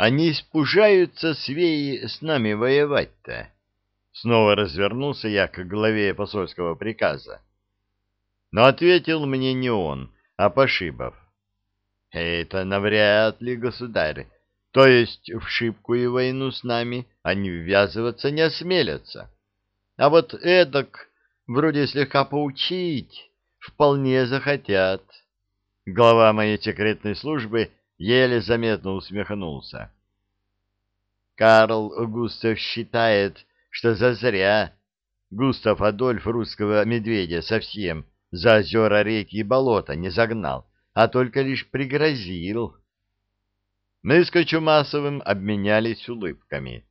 Они испужаются свеи с нами воевать-то. Снова развернулся я к главе посольского приказа. Но ответил мне не он, а Пошибов. Это навряд ли, государь. То есть в шибкую войну с нами они ввязываться не осмелятся. А вот эдак, вроде слегка поучить, вполне захотят. Глава моей секретной службы еле заметно усмехнулся. Карл Густав считает, что зазря Густав Адольф русского медведя совсем за озера, реки и болота не загнал, а только лишь пригрозил. Мы с Кочумасовым обменялись улыбками,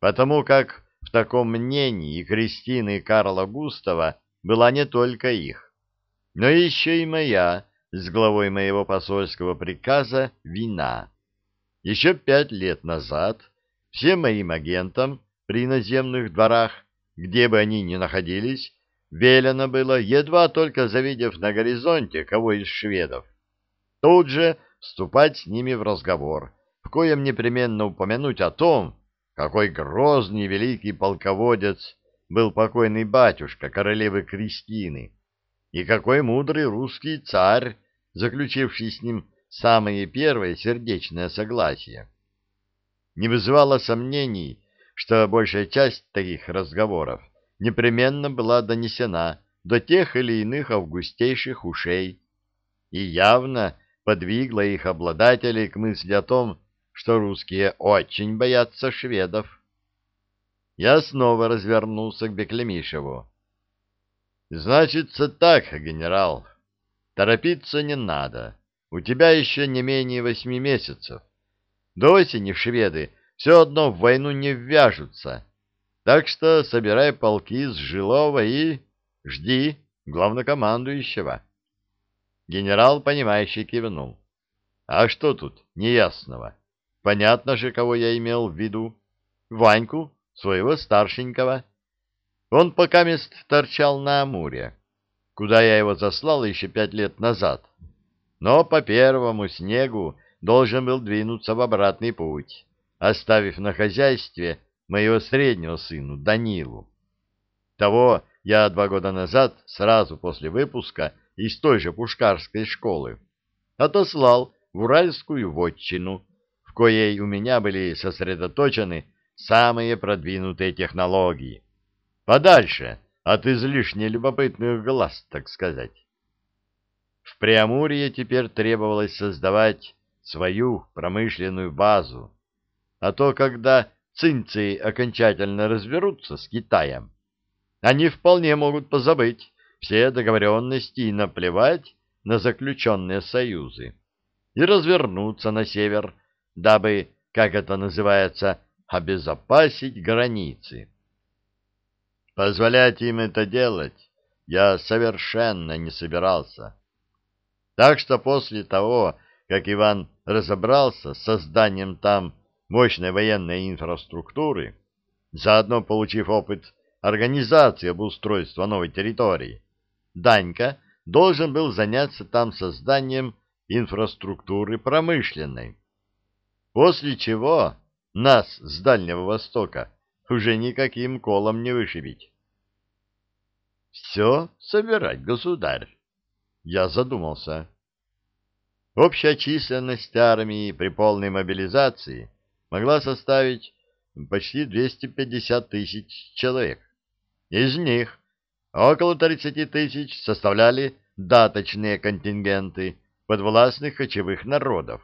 потому как в таком мнении Кристины и Карла Густава была не только их, но еще и моя, с главой моего посольского приказа, вина. Еще пять лет назад всем моим агентам при наземных дворах, где бы они ни находились, велено было, едва только завидев на горизонте кого из шведов, тут же вступать с ними в разговор, в коем непременно упомянуть о том, какой грозный великий полководец был покойный батюшка королевы Кристины, и какой мудрый русский царь, заключивший с ним самое первое сердечное согласие. Не вызывало сомнений, что большая часть таких разговоров непременно была донесена до тех или иных августейших ушей и явно подвигла их обладателей к мысли о том, что русские очень боятся шведов. Я снова развернулся к Беклемишеву. «Значится так, генерал, торопиться не надо. У тебя еще не менее восьми месяцев. До осени шведы все одно в войну не ввяжутся. Так что собирай полки с Жилова и жди главнокомандующего. Генерал, понимающий, кивнул. А что тут неясного? Понятно же, кого я имел в виду. Ваньку, своего старшенького. Он пока мест торчал на Амуре, куда я его заслал еще пять лет назад. Но по первому снегу должен был двинуться в обратный путь оставив на хозяйстве моего среднего сыну Данилу. Того я два года назад, сразу после выпуска из той же пушкарской школы, отослал в Уральскую вотчину, в коей у меня были сосредоточены самые продвинутые технологии. Подальше от излишне любопытных глаз, так сказать. В Преамурье теперь требовалось создавать свою промышленную базу, а то, когда цинцы окончательно разберутся с Китаем, они вполне могут позабыть все договоренности и наплевать на заключенные союзы и развернуться на север, дабы, как это называется, обезопасить границы. Позволять им это делать я совершенно не собирался. Так что после того, как Иван разобрался с созданием там мощной военной инфраструктуры, заодно получив опыт организации обустройства новой территории, Данька должен был заняться там созданием инфраструктуры промышленной. После чего нас с Дальнего Востока уже никаким колом не вышибить. «Все собирать, государь!» Я задумался. Общая численность армии при полной мобилизации могла составить почти 250 тысяч человек. Из них около 30 тысяч составляли даточные контингенты подвластных кочевых народов.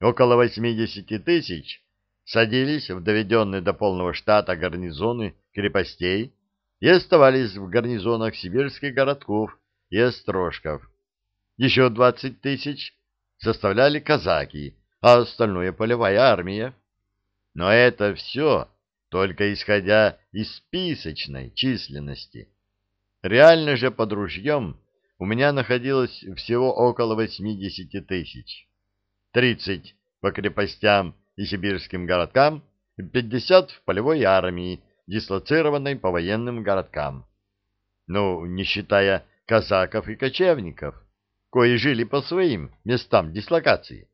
Около 80 тысяч садились в доведенные до полного штата гарнизоны крепостей и оставались в гарнизонах сибирских городков и острожков. Еще 20 тысяч составляли казаки, а остальное полевая армия. Но это все только исходя из списочной численности. Реально же под ружьем у меня находилось всего около 80 тысяч. 30 по крепостям и сибирским городкам, 50 в полевой армии, дислоцированной по военным городкам. Ну, не считая казаков и кочевников, кои жили по своим местам дислокации.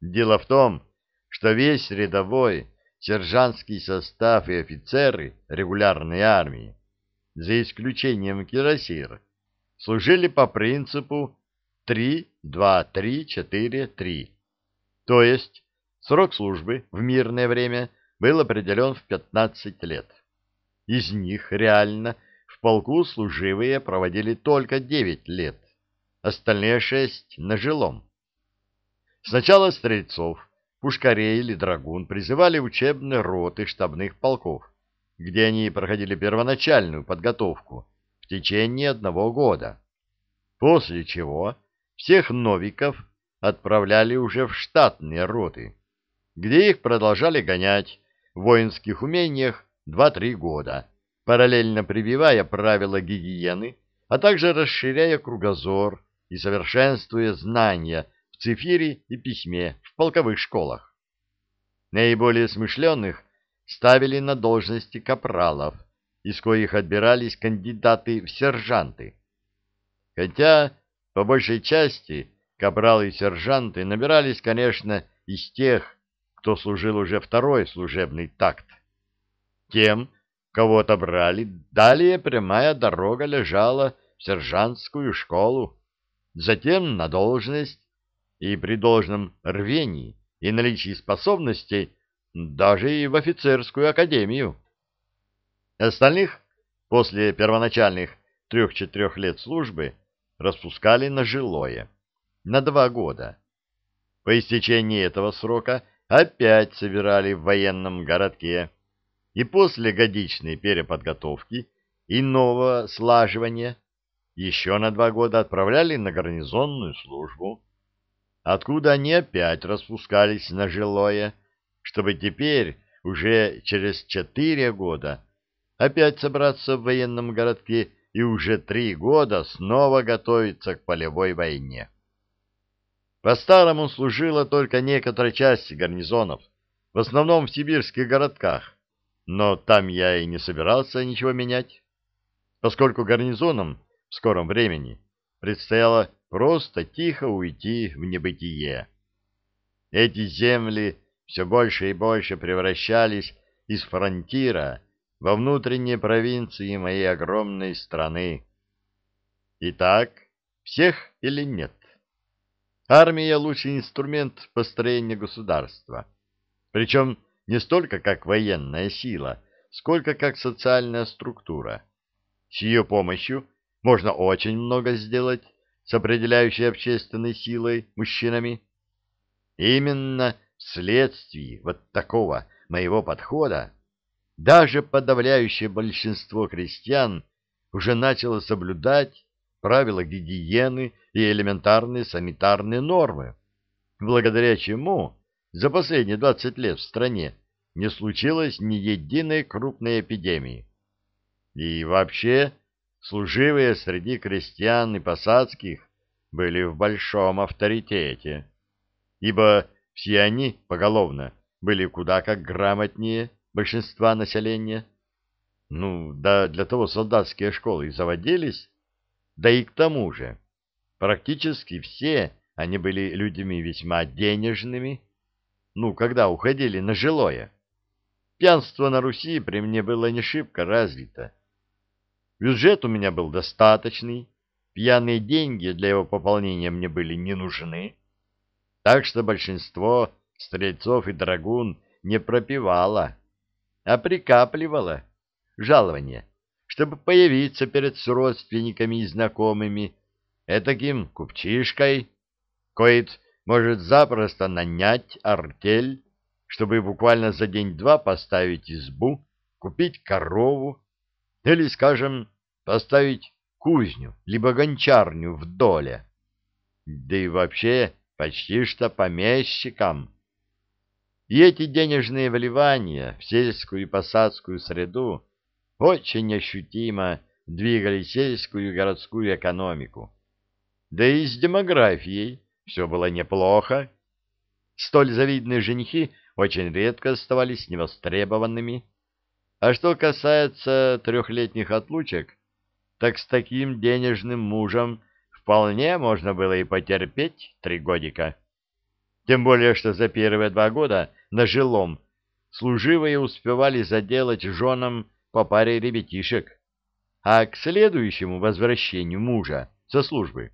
Дело в том, что весь рядовой, сержантский состав и офицеры регулярной армии, за исключением кирасир, служили по принципу 3-2-3-4-3, то есть срок службы в мирное время был определен в 15 лет. Из них реально в полку служивые проводили только 9 лет, остальные 6 на жилом. Сначала стрельцов, пушкарей или драгун призывали учебные роты штабных полков, где они проходили первоначальную подготовку в течение одного года, после чего всех новиков отправляли уже в штатные роты, где их продолжали гонять в воинских умениях 2-3 года, параллельно прививая правила гигиены, а также расширяя кругозор и совершенствуя знания в цифире и письме в полковых школах. Наиболее смышленных ставили на должности капралов, из коих отбирались кандидаты в сержанты. Хотя, по большей части, капралы и сержанты набирались, конечно, из тех, кто служил уже второй служебный такт. Тем, кого отобрали, далее прямая дорога лежала в сержантскую школу, затем на должность, и при должном рвении и наличии способностей даже и в офицерскую академию. Остальных после первоначальных трех-четырех лет службы распускали на жилое, на два года. По истечении этого срока опять собирали в военном городке, и после годичной переподготовки и нового слаживания еще на два года отправляли на гарнизонную службу, откуда они опять распускались на жилое, чтобы теперь, уже через четыре года, опять собраться в военном городке и уже три года снова готовиться к полевой войне. По-старому служила только некоторая часть гарнизонов, в основном в сибирских городках, но там я и не собирался ничего менять, поскольку гарнизонам в скором времени предстояло просто тихо уйти в небытие. Эти земли все больше и больше превращались из фронтира во внутренние провинции моей огромной страны. Итак, всех или нет? Армия — лучший инструмент построения государства. Причем не столько как военная сила, сколько как социальная структура. С ее помощью можно очень много сделать с определяющей общественной силой мужчинами. Именно вследствие вот такого моего подхода даже подавляющее большинство крестьян уже начало соблюдать правила гигиены и элементарные санитарные нормы, благодаря чему за последние 20 лет в стране не случилось ни единой крупной эпидемии. И вообще, служивые среди крестьян и посадских были в большом авторитете, ибо все они поголовно были куда как грамотнее большинства населения. Ну, да для того солдатские школы и заводились, да и к тому же практически все они были людьми весьма денежными, ну, когда уходили на жилое. Пьянство на Руси при мне было не шибко развито. Бюджет у меня был достаточный, пьяные деньги для его пополнения мне были не нужны, так что большинство стрельцов и драгун не пропивало, а прикапливало жалование, чтобы появиться перед родственниками и знакомыми, этаким купчишкой, коит может запросто нанять артель, чтобы буквально за день-два поставить избу, купить корову или, скажем, поставить кузню, либо гончарню в доле. Да и вообще почти что помещикам. И эти денежные вливания в сельскую и посадскую среду очень ощутимо двигали сельскую и городскую экономику. Да и с демографией все было неплохо. Столь завидные женихи очень редко оставались невостребованными. А что касается трехлетних отлучек, так с таким денежным мужем вполне можно было и потерпеть три годика. Тем более, что за первые два года на жилом служивые успевали заделать женам по паре ребятишек, а к следующему возвращению мужа со службы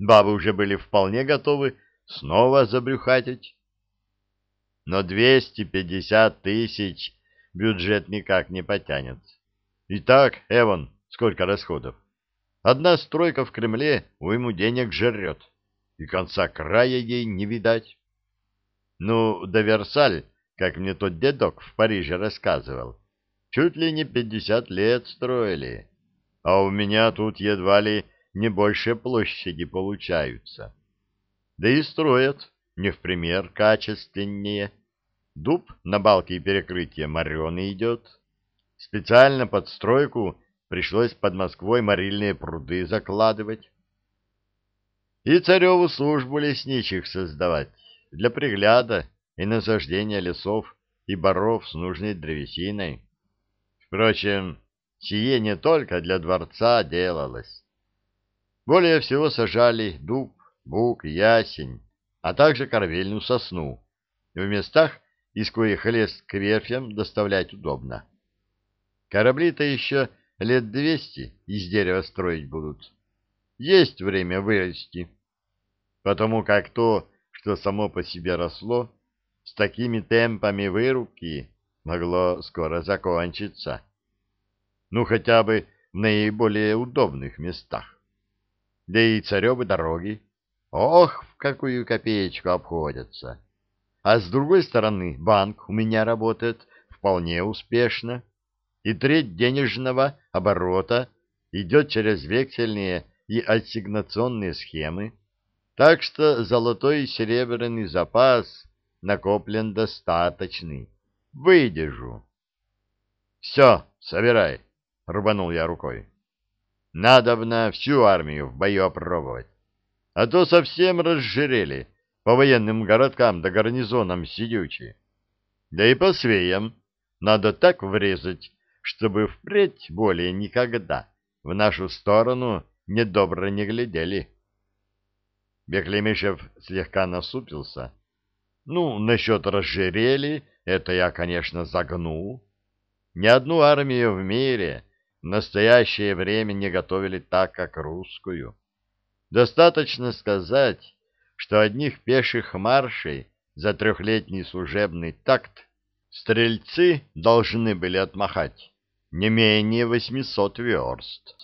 бабы уже были вполне готовы снова забрюхатить. Но 250 тысяч бюджет никак не потянет. Итак, Эван, сколько расходов? Одна стройка в Кремле уйму денег жрет, и конца края ей не видать. Ну, до Версаль, как мне тот дедок в Париже рассказывал, чуть ли не пятьдесят лет строили, а у меня тут едва ли не больше площади получаются. Да и строят не в пример качественнее. Дуб на балке и перекрытие мореный идет. Специально под стройку пришлось под Москвой морильные пруды закладывать. И цареву службу лесничих создавать для пригляда и насаждения лесов и боров с нужной древесиной. Впрочем, сие не только для дворца делалось. Более всего сажали дуб, бук, ясень, а также корвельную сосну, в местах, из коих лес к верфям доставлять удобно. Корабли-то еще лет двести из дерева строить будут. Есть время вырасти, потому как то, что само по себе росло, с такими темпами вырубки могло скоро закончиться. Ну, хотя бы в наиболее удобных местах. Да и царевы дороги. Ох, в какую копеечку обходятся. А с другой стороны, банк у меня работает вполне успешно, и треть денежного оборота идет через вексельные и ассигнационные схемы, так что золотой и серебряный запас накоплен достаточный. Выдержу. — Все, собирай, — рубанул я рукой. Надобно всю армию в бою опробовать. А то совсем разжирели, по военным городкам да гарнизонам сидючи. Да и по свеям надо так врезать, чтобы впредь более никогда в нашу сторону недобро не глядели. Беклемишев слегка насупился. Ну, насчет разжирели, это я, конечно, загнул. Ни одну армию в мире в настоящее время не готовили так, как русскую. Достаточно сказать, что одних пеших маршей за трехлетний служебный такт стрельцы должны были отмахать не менее восьмисот верст.